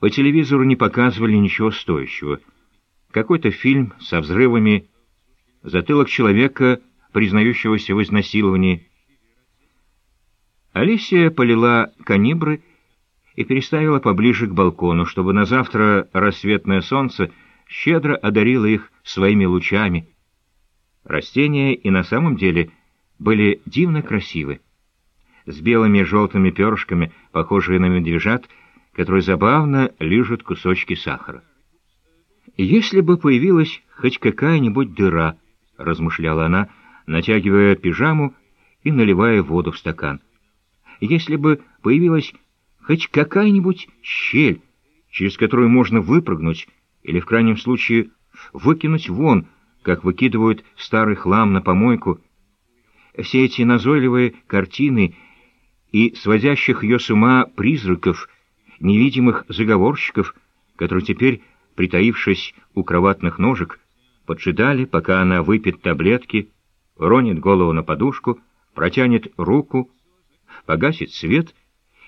По телевизору не показывали ничего стоящего. Какой-то фильм со взрывами, затылок человека, признающегося в изнасиловании. Алисия полила канибры и переставила поближе к балкону, чтобы на завтра рассветное солнце щедро одарило их своими лучами. Растения и на самом деле были дивно красивы. С белыми и желтыми перышками, похожие на медвежат, которые забавно лижут кусочки сахара. «Если бы появилась хоть какая-нибудь дыра», — размышляла она, натягивая пижаму и наливая воду в стакан. «Если бы появилась хоть какая-нибудь щель, через которую можно выпрыгнуть или, в крайнем случае, выкинуть вон, как выкидывают старый хлам на помойку, все эти назойливые картины и сводящих ее с ума призраков, невидимых заговорщиков, которые теперь, притаившись у кроватных ножек, поджидали, пока она выпьет таблетки, ронит голову на подушку, протянет руку, погасит свет,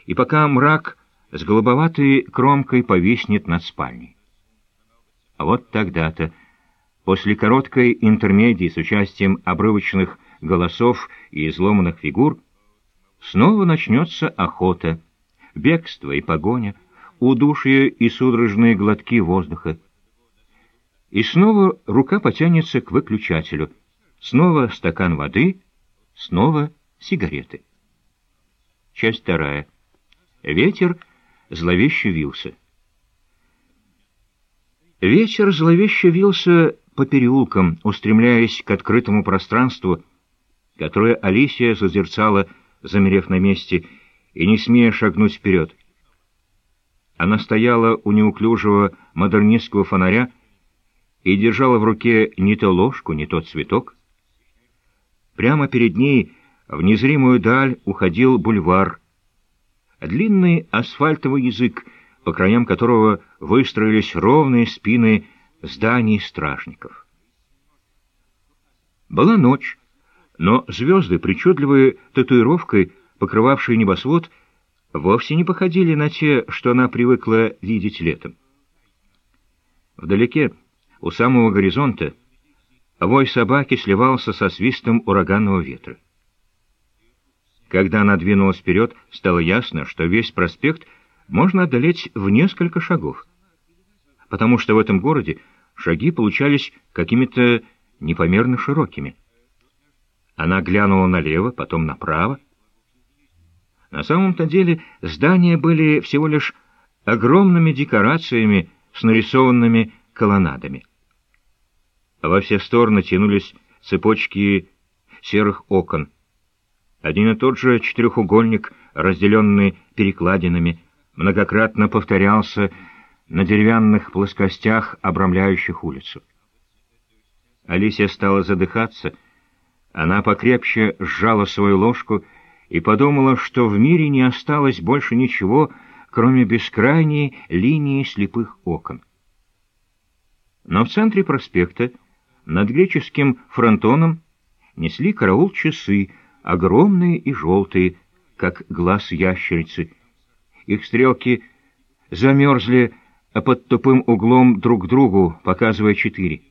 и пока мрак с голубоватой кромкой повиснет над спальней. А вот тогда-то, после короткой интермедии с участием обрывочных голосов и изломанных фигур, снова начнется охота, бегство и погоня, удушье и судорожные глотки воздуха. И снова рука потянется к выключателю, снова стакан воды, снова сигареты. Часть вторая. Ветер зловеще вился. Ветер зловеще вился по переулкам, устремляясь к открытому пространству, которое Алисия созерцала, замерев на месте, и не смея шагнуть вперед. Она стояла у неуклюжего модернистского фонаря и держала в руке не то ложку, не то цветок. Прямо перед ней в незримую даль уходил бульвар. Длинный асфальтовый язык, по краям которого выстроились ровные спины зданий стражников. Была ночь, но звезды, причудливой татуировкой, покрывавшие небосвод, вовсе не походили на те, что она привыкла видеть летом. Вдалеке, у самого горизонта, вой собаки сливался со свистом ураганного ветра. Когда она двинулась вперед, стало ясно, что весь проспект можно одолеть в несколько шагов, потому что в этом городе шаги получались какими-то непомерно широкими. Она глянула налево, потом направо. На самом-то деле здания были всего лишь огромными декорациями с нарисованными колоннадами. Во все стороны тянулись цепочки серых окон. Один и тот же четырехугольник, разделенный перекладинами, многократно повторялся на деревянных плоскостях, обрамляющих улицу. Алисия стала задыхаться. Она покрепче сжала свою ложку и подумала, что в мире не осталось больше ничего, кроме бескрайней линии слепых окон. Но в центре проспекта, над греческим фронтоном, несли караул часы, огромные и желтые, как глаз ящерицы. Их стрелки замерзли под тупым углом друг к другу, показывая четыре.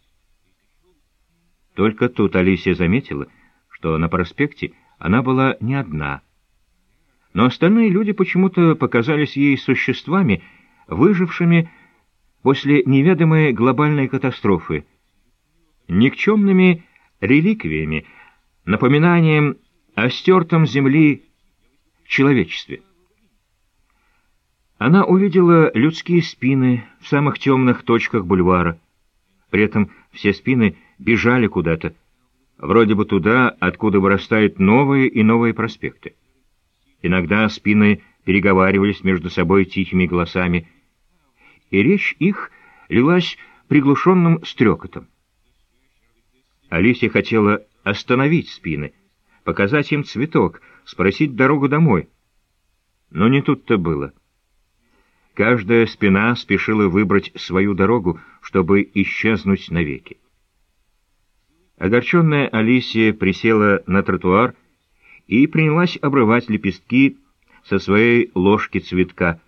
Только тут Алисия заметила, что на проспекте она была не одна. Но остальные люди почему-то показались ей существами, выжившими после неведомой глобальной катастрофы, никчемными реликвиями, напоминанием о стертом земли человечестве. Она увидела людские спины в самых темных точках бульвара. При этом все спины бежали куда-то, вроде бы туда, откуда вырастают новые и новые проспекты. Иногда спины переговаривались между собой тихими голосами, и речь их лилась приглушенным стрекотом. Алисия хотела остановить спины, показать им цветок, спросить дорогу домой. Но не тут-то было. Каждая спина спешила выбрать свою дорогу, чтобы исчезнуть навеки. Огорченная Алисия присела на тротуар и принялась обрывать лепестки со своей ложки цветка,